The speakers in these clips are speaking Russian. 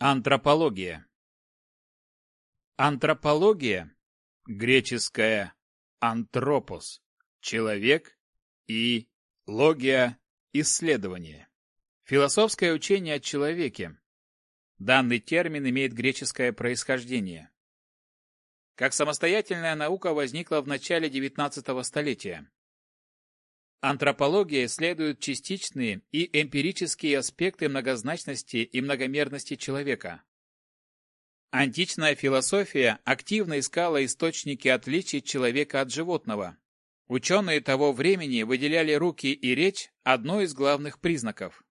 Антропология Антропология, греческая «антропос» – человек и «логия» – исследование. Философское учение о человеке. Данный термин имеет греческое происхождение. Как самостоятельная наука возникла в начале XIX столетия. Антропология исследует частичные и эмпирические аспекты многозначности и многомерности человека. Античная философия активно искала источники отличий человека от животного. Ученые того времени выделяли руки и речь одной из главных признаков.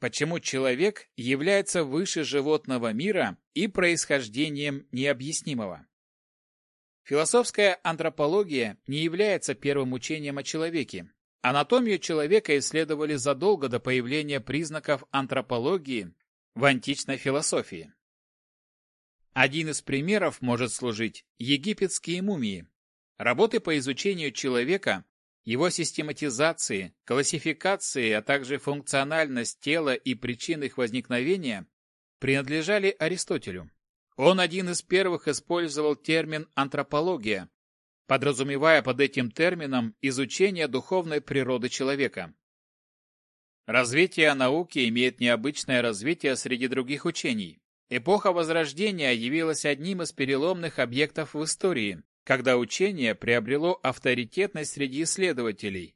Почему человек является выше животного мира и происхождением необъяснимого? Философская антропология не является первым учением о человеке. Анатомию человека исследовали задолго до появления признаков антропологии в античной философии. Один из примеров может служить египетские мумии. Работы по изучению человека, его систематизации, классификации, а также функциональность тела и причин их возникновения принадлежали Аристотелю. Он один из первых использовал термин «антропология», подразумевая под этим термином изучение духовной природы человека. Развитие науки имеет необычное развитие среди других учений. Эпоха Возрождения явилась одним из переломных объектов в истории, когда учение приобрело авторитетность среди исследователей,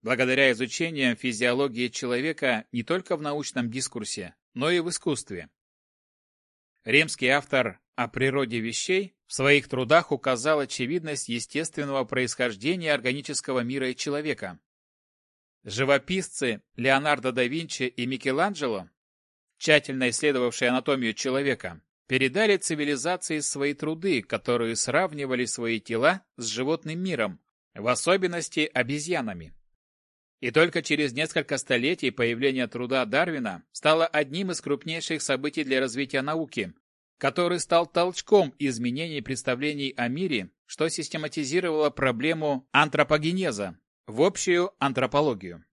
благодаря изучениям физиологии человека не только в научном дискурсе, но и в искусстве. Римский автор о природе вещей в своих трудах указал очевидность естественного происхождения органического мира и человека. Живописцы Леонардо да Винчи и Микеланджело тщательно исследовавшие анатомию человека, передали цивилизации свои труды, которые сравнивали свои тела с животным миром, в особенности обезьянами. И только через несколько столетий появление труда Дарвина стало одним из крупнейших событий для развития науки, который стал толчком изменений представлений о мире, что систематизировало проблему антропогенеза в общую антропологию.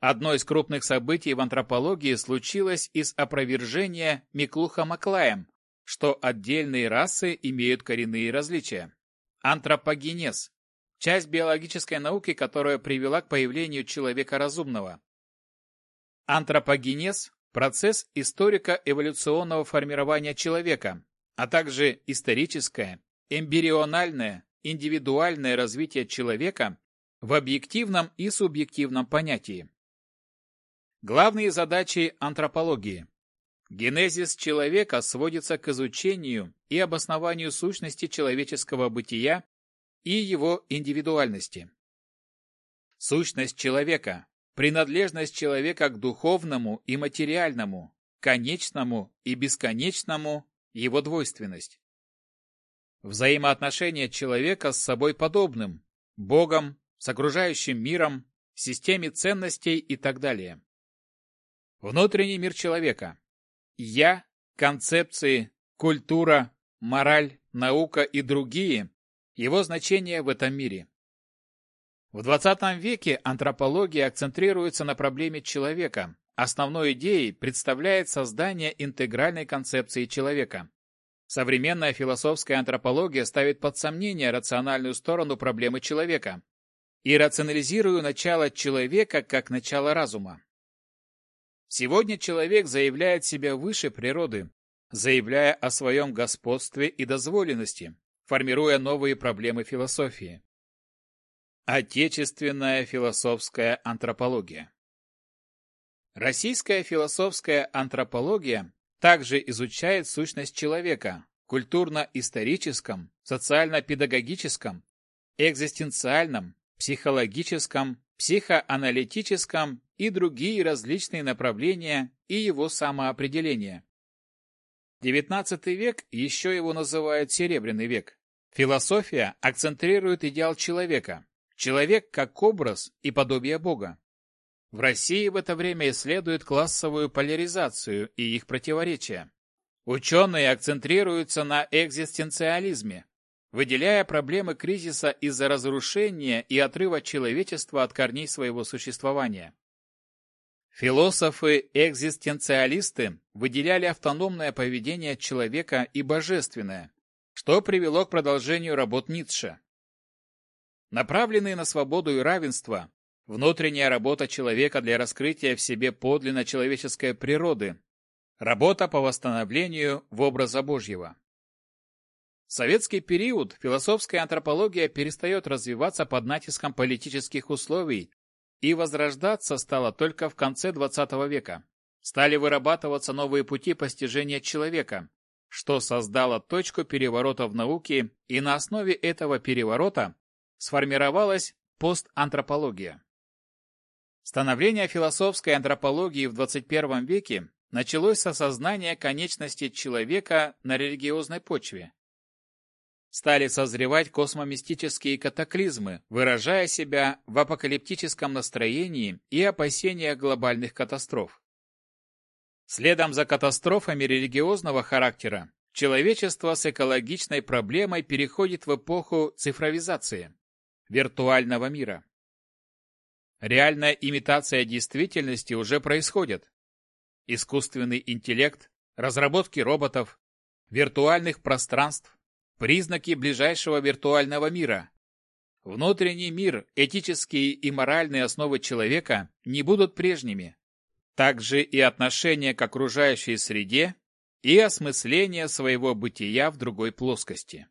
Одно из крупных событий в антропологии случилось из опровержения Миклуха Маклаем, что отдельные расы имеют коренные различия. Антропогенез – часть биологической науки, которая привела к появлению человека разумного. Антропогенез – процесс историко-эволюционного формирования человека, а также историческое, эмбриональное, индивидуальное развитие человека в объективном и субъективном понятии. Главные задачи антропологии. Генезис человека сводится к изучению и обоснованию сущности человеческого бытия и его индивидуальности. Сущность человека – принадлежность человека к духовному и материальному, конечному и бесконечному, его двойственность. Взаимоотношения человека с собой подобным, Богом, с окружающим миром, системе ценностей и так далее. Внутренний мир человека. Я, концепции, культура, мораль, наука и другие – его значение в этом мире. В 20 веке антропология акцентрируется на проблеме человека. Основной идеей представляет создание интегральной концепции человека. Современная философская антропология ставит под сомнение рациональную сторону проблемы человека и рационализирует начало человека как начало разума. Сегодня человек заявляет себя выше природы, заявляя о своем господстве и дозволенности, формируя новые проблемы философии. Отечественная философская антропология Российская философская антропология также изучает сущность человека в культурно-историческом, социально-педагогическом, экзистенциальном, психологическом, психоаналитическом и другие различные направления и его самоопределение. XIX век еще его называют Серебряный век. Философия акцентрирует идеал человека. Человек как образ и подобие Бога. В России в это время исследуют классовую поляризацию и их противоречия. Ученые акцентрируются на экзистенциализме, выделяя проблемы кризиса из-за разрушения и отрыва человечества от корней своего существования. Философы-экзистенциалисты выделяли автономное поведение человека и божественное, что привело к продолжению работ Ницше. Направленные на свободу и равенство, внутренняя работа человека для раскрытия в себе подлинно человеческой природы, работа по восстановлению в образа Божьего. В советский период философская антропология перестает развиваться под натиском политических условий и возрождаться стала только в конце XX века. Стали вырабатываться новые пути постижения человека, что создало точку переворота в науке, и на основе этого переворота сформировалась постантропология. Становление философской антропологии в 21 веке началось с осознания конечности человека на религиозной почве. Стали созревать космомистические катаклизмы, выражая себя в апокалиптическом настроении и опасениях глобальных катастроф. Следом за катастрофами религиозного характера человечество с экологичной проблемой переходит в эпоху цифровизации, виртуального мира. Реальная имитация действительности уже происходит. Искусственный интеллект, разработки роботов, виртуальных пространств, признаки ближайшего виртуального мира. Внутренний мир, этические и моральные основы человека не будут прежними, также и отношение к окружающей среде и осмысление своего бытия в другой плоскости.